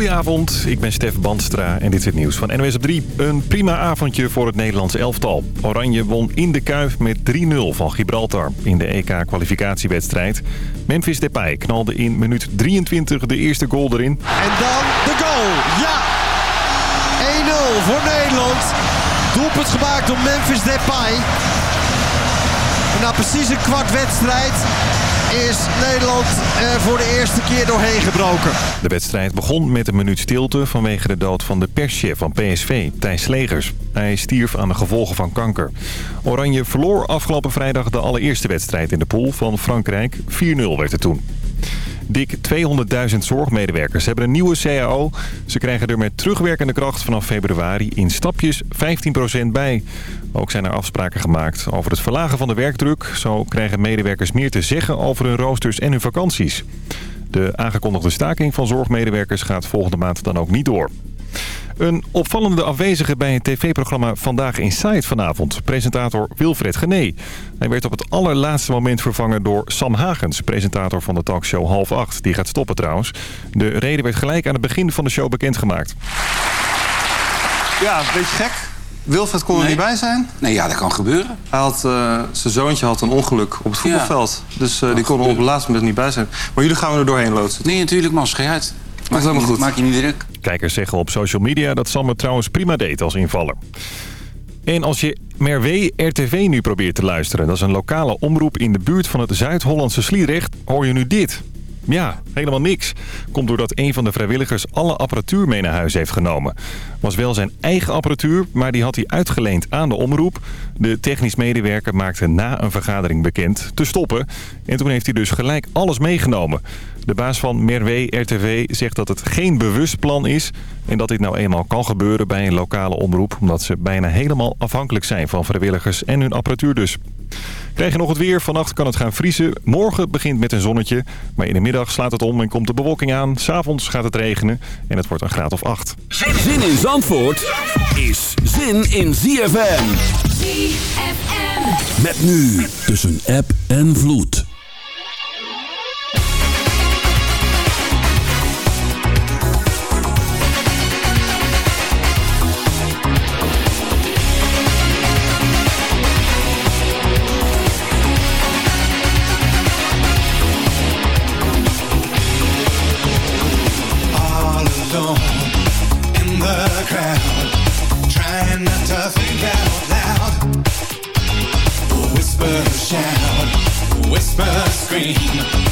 Goedenavond, ik ben Stef Bandstra en dit is het nieuws van NOS op 3. Een prima avondje voor het Nederlandse elftal. Oranje won in de Kuip met 3-0 van Gibraltar in de EK-kwalificatiewedstrijd. Memphis Depay knalde in minuut 23 de eerste goal erin. En dan de goal, ja! 1-0 voor Nederland. Doelpunt gemaakt door Memphis Depay. En na precies een kwart wedstrijd is Nederland er voor de eerste keer doorheen gebroken. De wedstrijd begon met een minuut stilte vanwege de dood van de perschef van PSV, Thijs Slegers. Hij stierf aan de gevolgen van kanker. Oranje verloor afgelopen vrijdag de allereerste wedstrijd in de pool van Frankrijk. 4-0 werd het toen. Dik 200.000 zorgmedewerkers hebben een nieuwe CAO. Ze krijgen er met terugwerkende kracht vanaf februari in stapjes 15% bij. Ook zijn er afspraken gemaakt over het verlagen van de werkdruk. Zo krijgen medewerkers meer te zeggen over hun roosters en hun vakanties. De aangekondigde staking van zorgmedewerkers gaat volgende maand dan ook niet door. Een opvallende afwezige bij het tv-programma Vandaag Inside vanavond. Presentator Wilfred Gené. Hij werd op het allerlaatste moment vervangen door Sam Hagens, presentator van de talkshow Half 8. Die gaat stoppen trouwens. De reden werd gelijk aan het begin van de show bekendgemaakt. Ja, een beetje gek. Wilfred kon er Nee. niet bij zijn. Nee, ja, dat kan gebeuren. Hij had, eh, zijn zoontje had een ongeluk op het voetbalveld. Dus eh, die kon er op het laatste moment niet bij zijn. Maar jullie gaan we er doorheen loodsen. Nee, natuurlijk, man. Schei uit. Maak je, helemaal goed. maak je niet druk. Kijkers zeggen op social media dat Sam het trouwens prima deed als invaller. En als je Merwee RTV nu probeert te luisteren... dat is een lokale omroep in de buurt van het Zuid-Hollandse Sliedrecht... hoor je nu dit. Ja, helemaal niks. Komt doordat een van de vrijwilligers alle apparatuur mee naar huis heeft genomen. Was wel zijn eigen apparatuur, maar die had hij uitgeleend aan de omroep. De technisch medewerker maakte na een vergadering bekend te stoppen. En toen heeft hij dus gelijk alles meegenomen. De baas van Merwee RTV zegt dat het geen bewust plan is... en dat dit nou eenmaal kan gebeuren bij een lokale omroep... omdat ze bijna helemaal afhankelijk zijn van vrijwilligers en hun apparatuur dus. Krijg je nog het weer? Vannacht kan het gaan vriezen. Morgen begint met een zonnetje. Maar in de middag slaat het om en komt de bewolking aan. S'avonds gaat het regenen en het wordt een graad of 8. Zin in Zandvoort is zin in ZFM. ZFM. Met nu tussen app en vloed. Scream.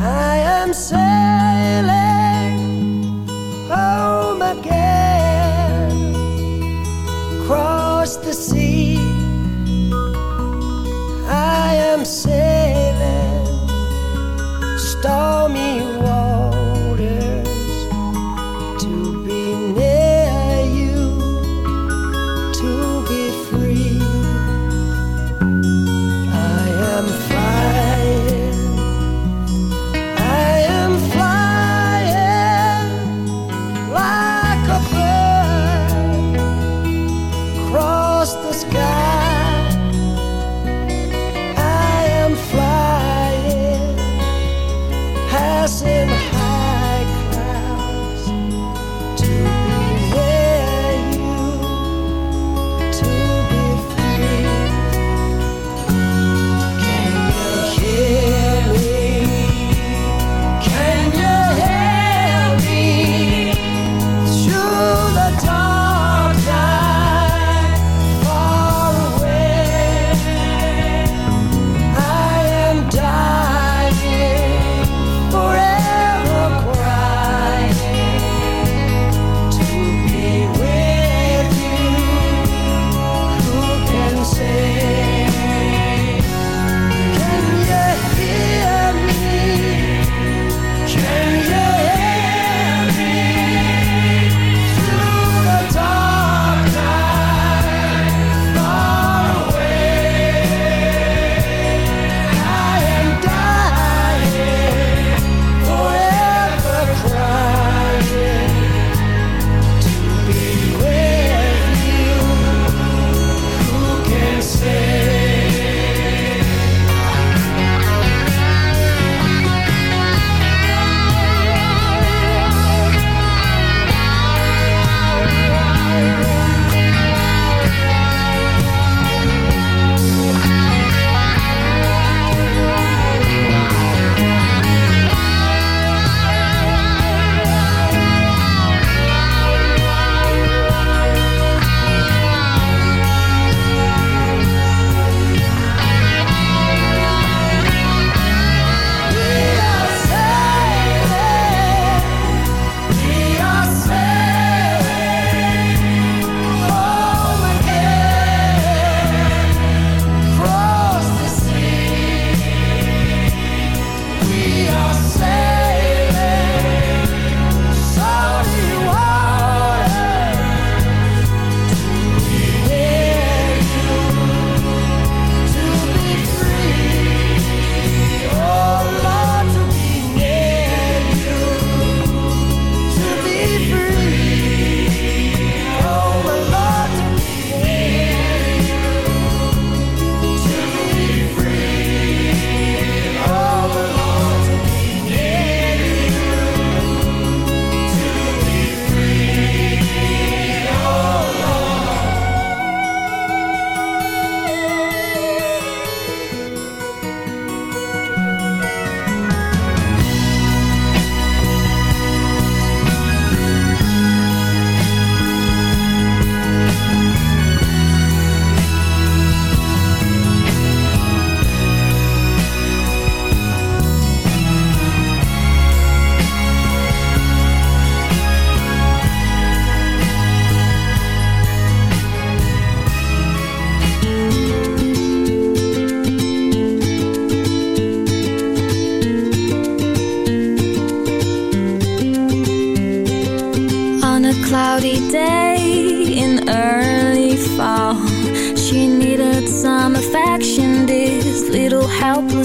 I am saying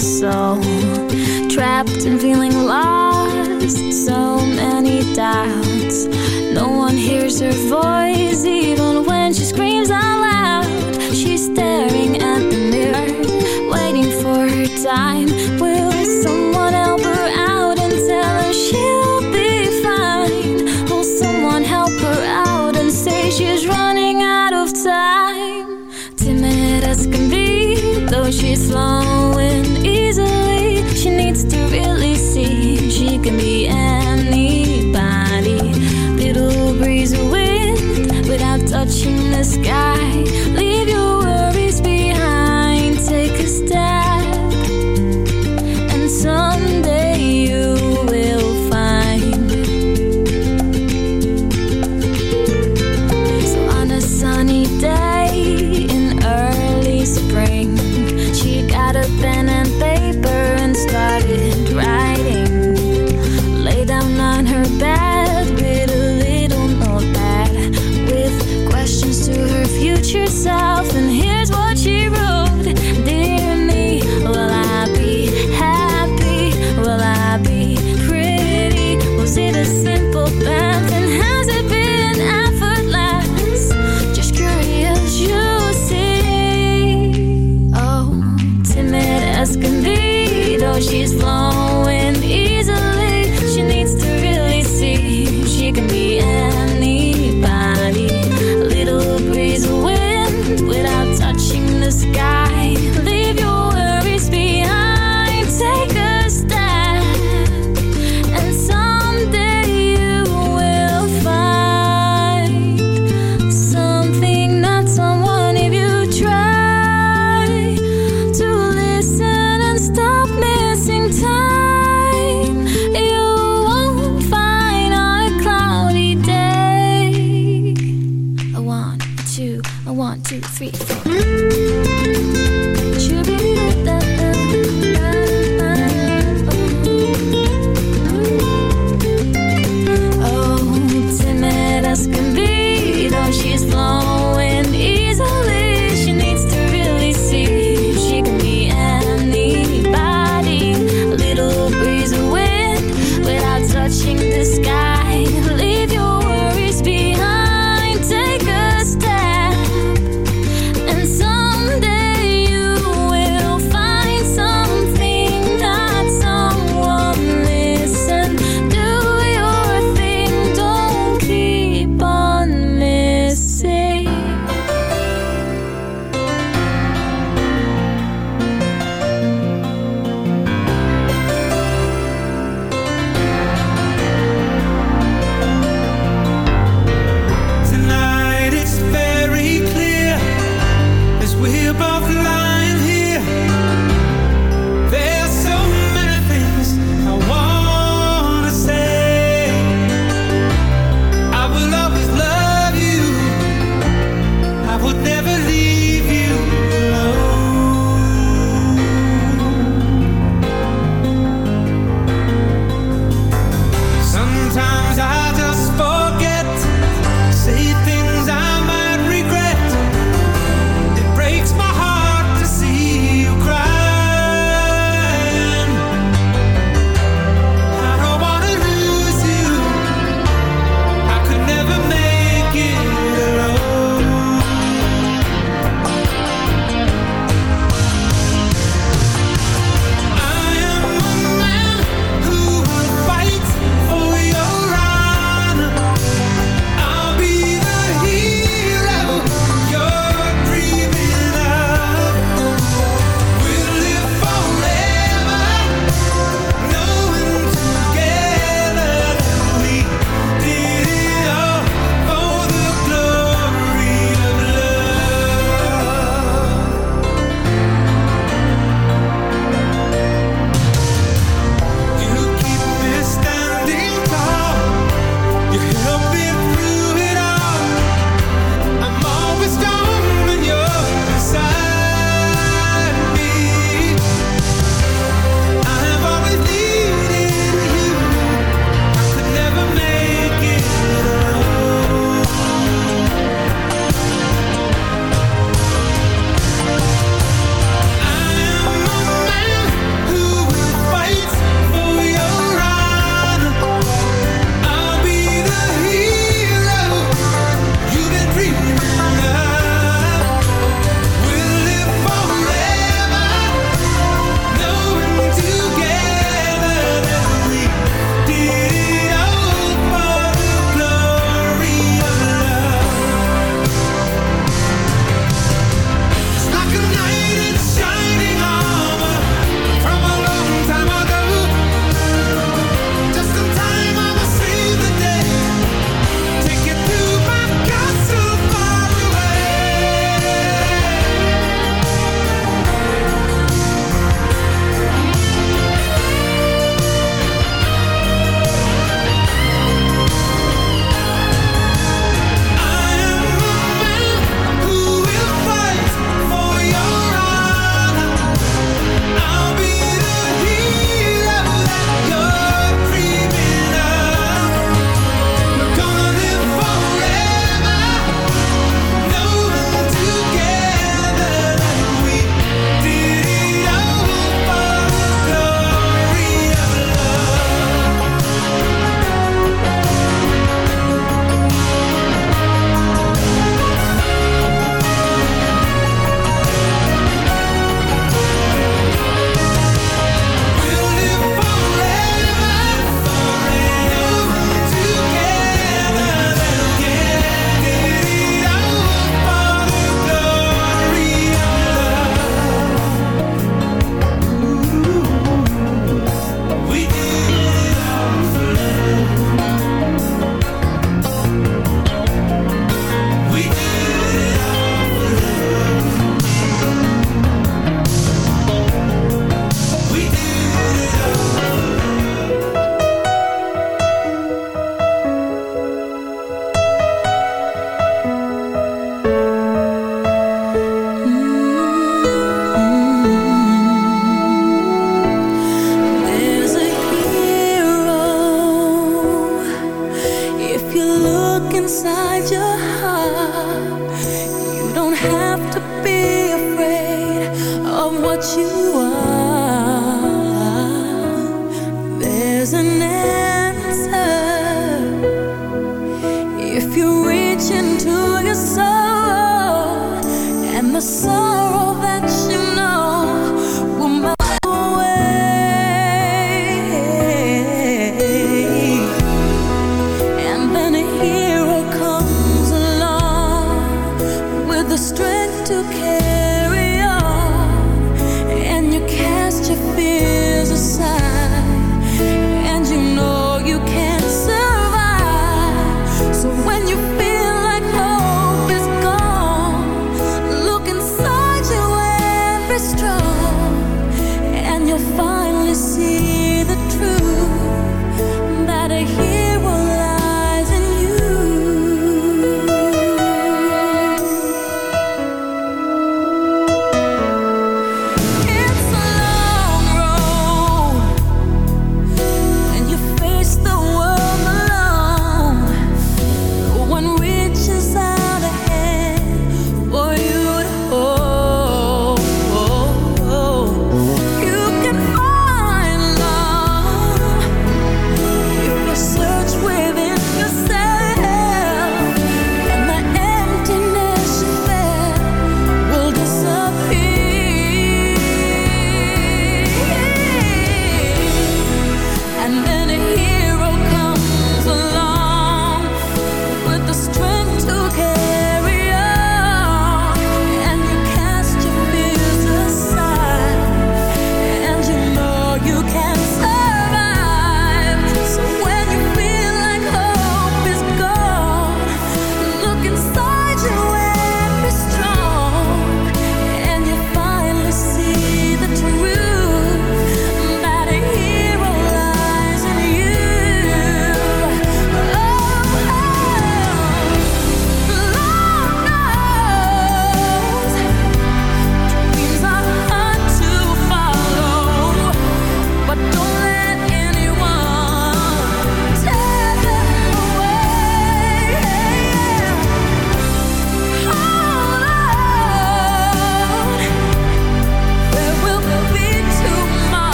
So soul. Trapped and feeling lost So many doubts. No one hears her voice.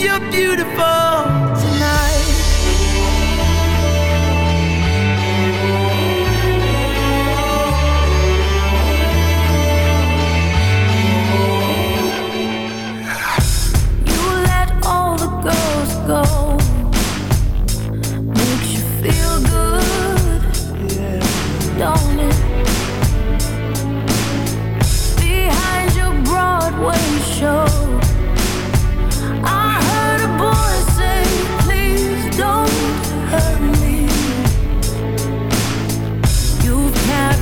beneath your beautiful